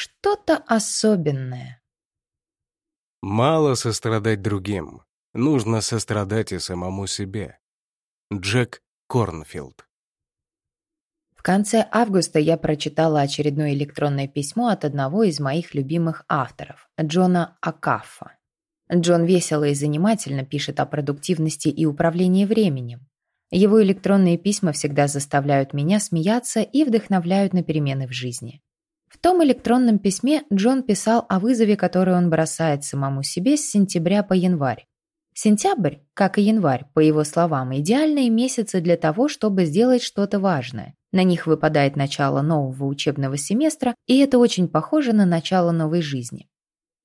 Что-то особенное. Мало сострадать другим. Нужно сострадать и самому себе. Джек Корнфилд. В конце августа я прочитала очередное электронное письмо от одного из моих любимых авторов, Джона Акаффа. Джон весело и занимательно пишет о продуктивности и управлении временем. Его электронные письма всегда заставляют меня смеяться и вдохновляют на перемены в жизни. В том электронном письме Джон писал о вызове, который он бросает самому себе с сентября по январь. Сентябрь, как и январь, по его словам, идеальные месяцы для того, чтобы сделать что-то важное. На них выпадает начало нового учебного семестра, и это очень похоже на начало новой жизни.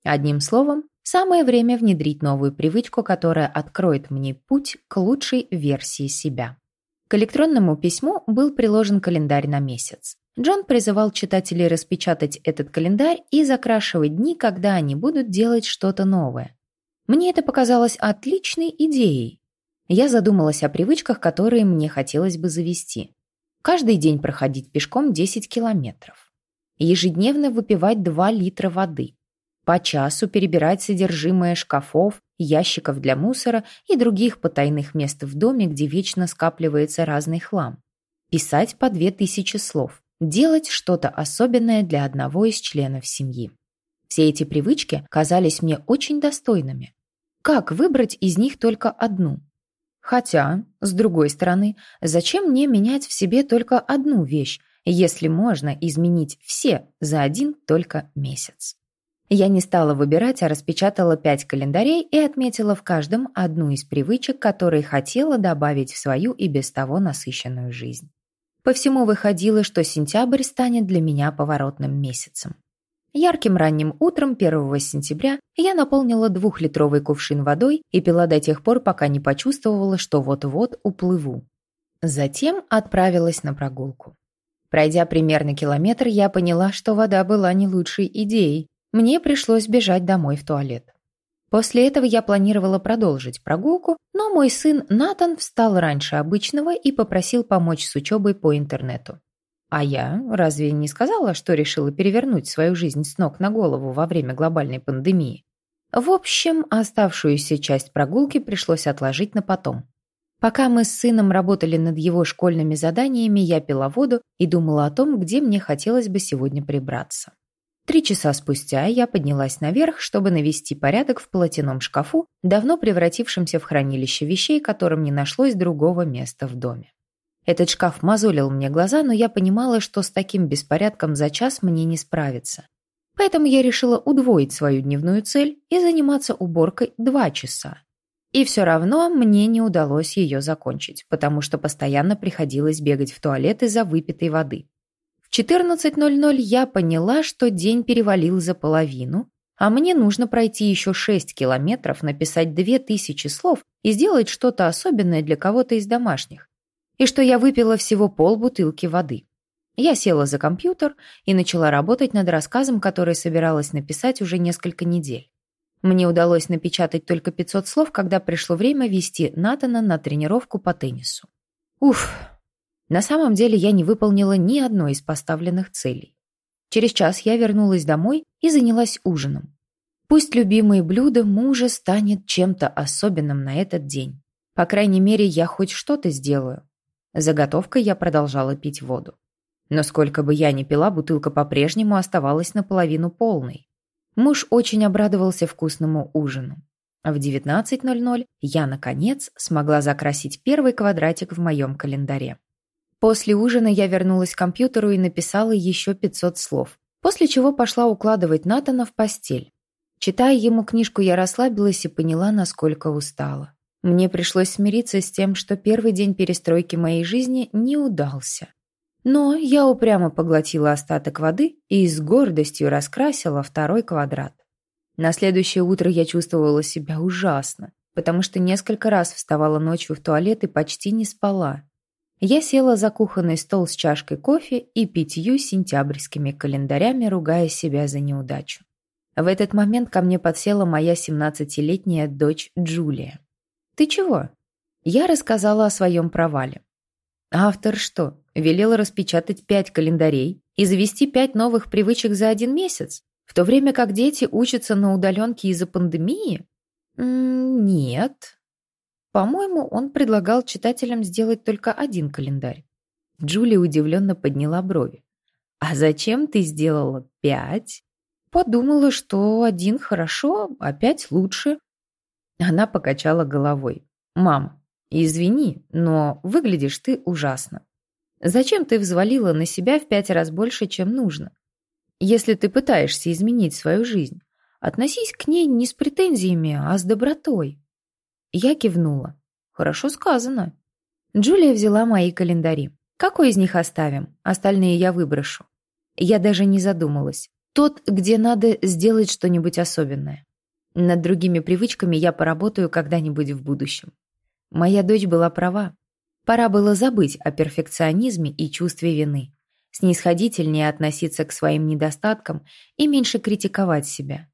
Одним словом, самое время внедрить новую привычку, которая откроет мне путь к лучшей версии себя. К электронному письму был приложен календарь на месяц. Джон призывал читателей распечатать этот календарь и закрашивать дни, когда они будут делать что-то новое. Мне это показалось отличной идеей. Я задумалась о привычках, которые мне хотелось бы завести. Каждый день проходить пешком 10 километров. Ежедневно выпивать 2 литра воды. По часу перебирать содержимое шкафов, ящиков для мусора и других потайных мест в доме, где вечно скапливается разный хлам. Писать по 2000 слов делать что-то особенное для одного из членов семьи. Все эти привычки казались мне очень достойными. Как выбрать из них только одну? Хотя, с другой стороны, зачем мне менять в себе только одну вещь, если можно изменить все за один только месяц? Я не стала выбирать, а распечатала пять календарей и отметила в каждом одну из привычек, которые хотела добавить в свою и без того насыщенную жизнь. По всему выходило, что сентябрь станет для меня поворотным месяцем. Ярким ранним утром 1 сентября я наполнила двухлитровый кувшин водой и пила до тех пор, пока не почувствовала, что вот-вот уплыву. Затем отправилась на прогулку. Пройдя примерно километр, я поняла, что вода была не лучшей идеей. Мне пришлось бежать домой в туалет. После этого я планировала продолжить прогулку, но мой сын Натан встал раньше обычного и попросил помочь с учебой по интернету. А я разве не сказала, что решила перевернуть свою жизнь с ног на голову во время глобальной пандемии? В общем, оставшуюся часть прогулки пришлось отложить на потом. Пока мы с сыном работали над его школьными заданиями, я пила воду и думала о том, где мне хотелось бы сегодня прибраться. Три часа спустя я поднялась наверх, чтобы навести порядок в платяном шкафу, давно превратившемся в хранилище вещей, которым не нашлось другого места в доме. Этот шкаф мозолил мне глаза, но я понимала, что с таким беспорядком за час мне не справиться. Поэтому я решила удвоить свою дневную цель и заниматься уборкой два часа. И все равно мне не удалось ее закончить, потому что постоянно приходилось бегать в туалет из-за выпитой воды. 14.00 я поняла, что день перевалил за половину, а мне нужно пройти еще 6 километров, написать 2000 слов и сделать что-то особенное для кого-то из домашних. И что я выпила всего полбутылки воды. Я села за компьютер и начала работать над рассказом, который собиралась написать уже несколько недель. Мне удалось напечатать только 500 слов, когда пришло время вести Натана на тренировку по теннису. Уф, на самом деле я не выполнила ни одной из поставленных целей. Через час я вернулась домой и занялась ужином. Пусть любимое блюдо мужа станет чем-то особенным на этот день. По крайней мере, я хоть что-то сделаю. Заготовкой я продолжала пить воду. Но сколько бы я ни пила, бутылка по-прежнему оставалась наполовину полной. Муж очень обрадовался вкусному ужину. В 19.00 я, наконец, смогла закрасить первый квадратик в моем календаре. После ужина я вернулась к компьютеру и написала еще 500 слов, после чего пошла укладывать Натана в постель. Читая ему книжку, я расслабилась и поняла, насколько устала. Мне пришлось смириться с тем, что первый день перестройки моей жизни не удался. Но я упрямо поглотила остаток воды и с гордостью раскрасила второй квадрат. На следующее утро я чувствовала себя ужасно, потому что несколько раз вставала ночью в туалет и почти не спала. Я села за кухонный стол с чашкой кофе и пятью сентябрьскими календарями, ругая себя за неудачу. В этот момент ко мне подсела моя 17-летняя дочь Джулия. «Ты чего?» Я рассказала о своем провале. Автор что, велел распечатать пять календарей, и завести пять новых привычек за один месяц, в то время как дети учатся на удаленке из-за пандемии? М -м нет. По-моему, он предлагал читателям сделать только один календарь. Джулия удивленно подняла брови. «А зачем ты сделала пять?» «Подумала, что один хорошо, а пять лучше». Она покачала головой. «Мам, извини, но выглядишь ты ужасно. Зачем ты взвалила на себя в пять раз больше, чем нужно? Если ты пытаешься изменить свою жизнь, относись к ней не с претензиями, а с добротой. Я кивнула. Хорошо сказано. Джулия взяла мои календари. Какой из них оставим? Остальные я выброшу. Я даже не задумалась. Тот, где надо сделать что-нибудь особенное. Над другими привычками я поработаю когда-нибудь в будущем. Моя дочь была права. Пора было забыть о перфекционизме и чувстве вины, снисходительнее относиться к своим недостаткам и меньше критиковать себя.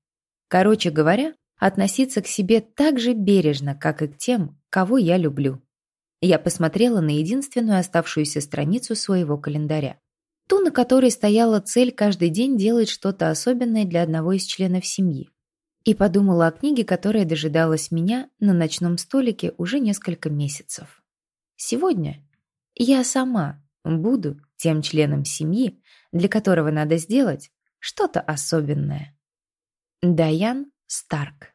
Короче говоря, относиться к себе так же бережно, как и к тем, кого я люблю. Я посмотрела на единственную оставшуюся страницу своего календаря. Ту, на которой стояла цель каждый день делать что-то особенное для одного из членов семьи. И подумала о книге, которая дожидалась меня на ночном столике уже несколько месяцев. Сегодня я сама буду тем членом семьи, для которого надо сделать что-то особенное. Даян Старк